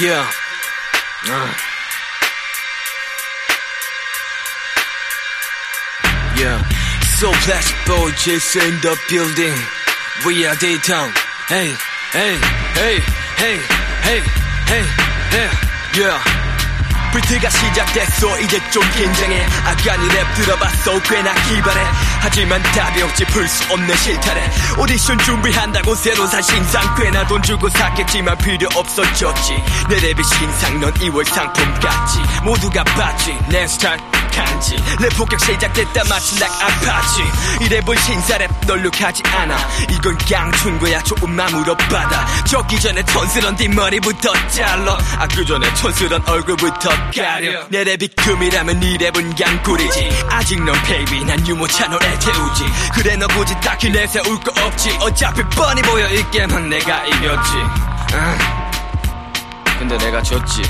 Yeah. Uh. Yeah. So plastic boys is in the building. We are Daytown. Hey, hey, hey, hey, hey, hey, hey. Yeah. 불트가 시작됐어 이제 좀 긴장해 아간이 랩 들어봤어 꽤나 기발해 하지만 답이 없지 풀 수 없는 실타래. 오디션 준비한다고 새로 산 신상 꽤나 돈 주고 샀겠지만 필요 없어졌지. 내 랩이 신상 넌 2월 상품 같지. 모두가 봤지. 내 스타일 간지. 랩 폭격 시작됐다 마치 락 아파지. 이 랩은 신사랩 널룩하지 않아. 이건 양춘구야 조금만 물어봐다 적기 전에 촌스런 뒷머리부터 잘라. 아그 전에 촌스런 얼굴부터 가려. 내 랩이 금이라면 네 랩은 양꿀이지. 아직 넌 베이비 난 유모차 노래 태우지. 그래 너 굳이 딱히 내세울 거 없지. 어차피 뻔히 보여 이 게임은 내가 이겼지. 아, 근데 내가 졌지